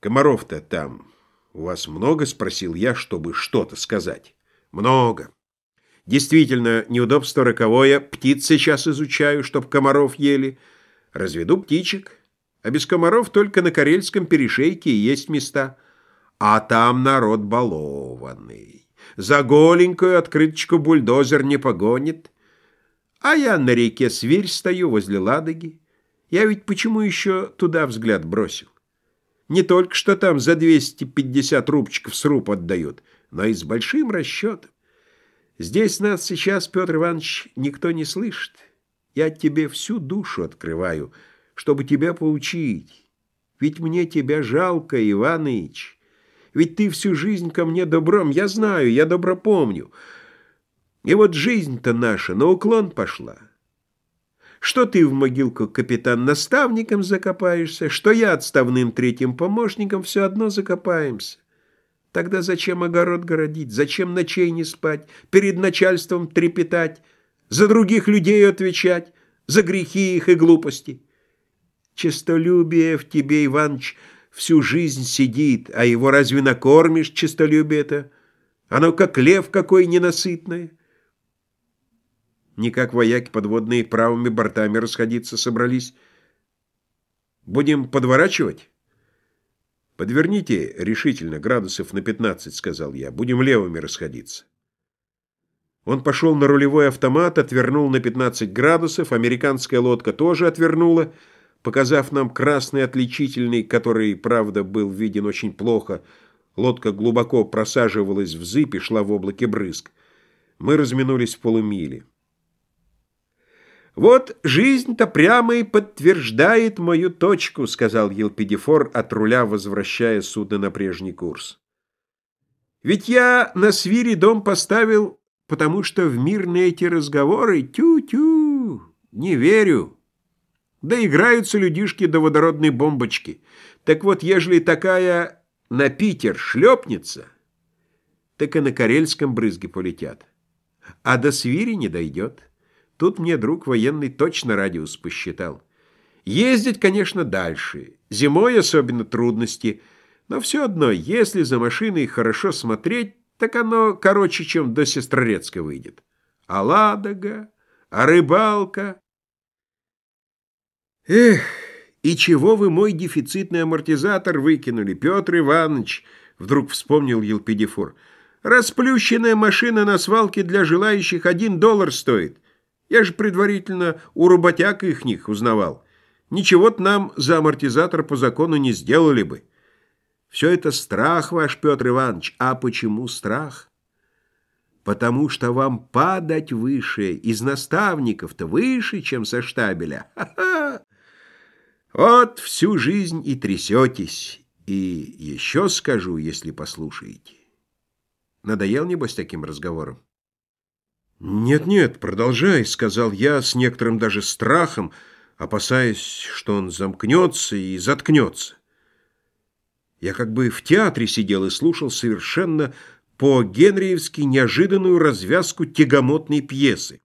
Комаров-то там у вас много?» — спросил я, чтобы что-то сказать. «Много. Действительно, неудобство роковое. Птиц сейчас изучаю, чтоб комаров ели. Разведу птичек. А без комаров только на Карельском перешейке есть места. А там народ балованный. За голенькую открыточку бульдозер не погонит. А я на реке Свирь стою возле Ладоги. Я ведь почему еще туда взгляд бросил? Не только что там за 250 рубчиков сруб отдают, но и с большим расчетом. Здесь нас сейчас, Петр Иванович, никто не слышит. Я тебе всю душу открываю, чтобы тебя поучить. Ведь мне тебя жалко, Иваныч. Ведь ты всю жизнь ко мне добром, я знаю, я добро помню. И вот жизнь-то наша на уклон пошла. Что ты в могилку капитан-наставником закопаешься, что я отставным третьим помощником, все одно закопаемся. Тогда зачем огород городить, зачем ночей не спать, перед начальством трепетать, за других людей отвечать, за грехи их и глупости? Честолюбие в тебе, Иваныч, всю жизнь сидит, а его разве накормишь, честолюбие-то? Оно как лев какой ненасытное не как вояки подводные правыми бортами расходиться собрались. Будем подворачивать? Подверните решительно, градусов на 15, сказал я. Будем левыми расходиться. Он пошел на рулевой автомат, отвернул на 15 градусов, американская лодка тоже отвернула, показав нам красный отличительный, который, правда, был виден очень плохо. Лодка глубоко просаживалась в зыбь и шла в облаке брызг. Мы разминулись в полумиле. «Вот жизнь-то прямо и подтверждает мою точку», — сказал Елпидифор, от руля возвращая судно на прежний курс. «Ведь я на свире дом поставил, потому что в мирные эти разговоры тю-тю, не верю. Да играются людишки до водородной бомбочки. Так вот, ежели такая на Питер шлепнется, так и на Карельском брызги полетят, а до свири не дойдет». Тут мне друг военный точно радиус посчитал. Ездить, конечно, дальше. Зимой особенно трудности. Но все одно, если за машиной хорошо смотреть, так оно короче, чем до Сестрорецка выйдет. А Ладога, а рыбалка. Эх, и чего вы мой дефицитный амортизатор выкинули, Петр Иванович? Вдруг вспомнил Елпидифор. Расплющенная машина на свалке для желающих один доллар стоит. Я же предварительно у работяг их узнавал. Ничего-то нам за амортизатор по закону не сделали бы. Все это страх ваш, Петр Иванович. А почему страх? Потому что вам падать выше, из наставников-то выше, чем со штабеля. Вот всю жизнь и трясетесь. И еще скажу, если послушаете. Надоел, небось, таким разговором? «Нет-нет, продолжай», — сказал я с некоторым даже страхом, опасаясь, что он замкнется и заткнется. Я как бы в театре сидел и слушал совершенно по-генриевски неожиданную развязку тягомотной пьесы.